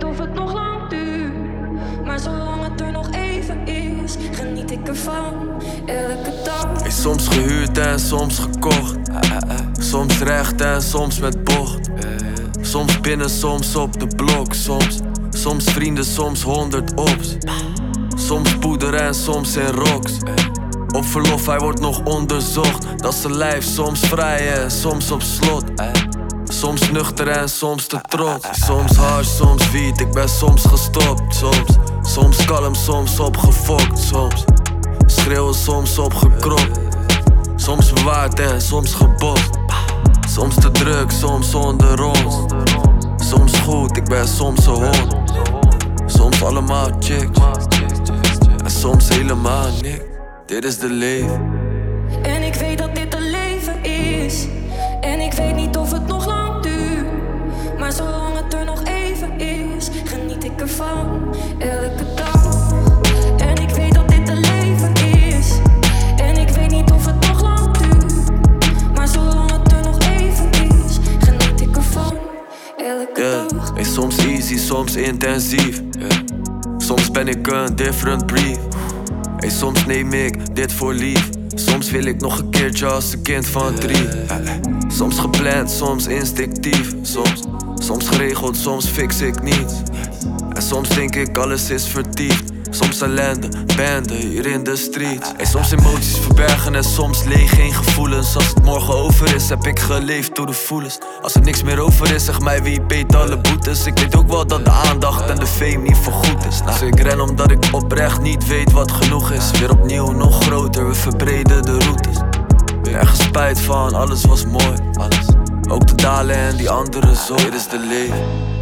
niet of het nog lang duurt. Maar zolang het er nog even is, geniet ik ervan. Elke dag. Hey, soms gehuurd en soms gekocht. Soms recht en soms met bocht. Soms binnen, soms op de blok. Soms, soms vrienden, soms honderd ops. Soms poeder en soms in rocks. Op verlof, hij wordt nog onderzocht. Dat is zijn lijf, soms vrij en soms op slot. Soms nuchter en soms te trots. Soms hard, soms wiet, ik ben soms gestopt. Soms, soms kalm, soms opgefokt. Soms schreeuwen, soms opgekropt. Soms bewaard en soms gebost. Soms te druk, soms zonder ons. Soms goed, ik ben soms een hond. Soms allemaal chicks. En soms helemaal niks. Dit is de leven. En ik weet dat dit een leven is. En ik weet niet of het nog lang ervan. Elke dag. En ik weet dat dit een leven is. En ik weet niet of het nog lang duurt. Maar zolang het er nog even is, geniet ik ervan. Elke Yeah. dag. Hey, soms easy, soms intensief. Yeah. Soms ben ik een different breed. Soms neem ik dit voor lief. Soms wil ik nog een keertje als een kind van drie. Soms gepland, soms instinctief. Soms, soms geregeld, soms fix ik niets. En soms denk ik alles is vertiefd. Soms ellende, banden hier in de street. En soms emoties verbergen en soms leeg, geen gevoelens. Als het morgen over is, heb ik geleefd door de voelens. Als er niks meer over is, zeg mij wie beet alle boetes. Ik weet ook wel dat de aandacht en de fame niet voorgoed is. Dus ik ren omdat ik oprecht niet weet wat genoeg is. Weer opnieuw, nog groter, we verbreden de routes. Nergens spijt van, alles was mooi. Alles. Ook de dalen en die andere zo. Dit is de leven.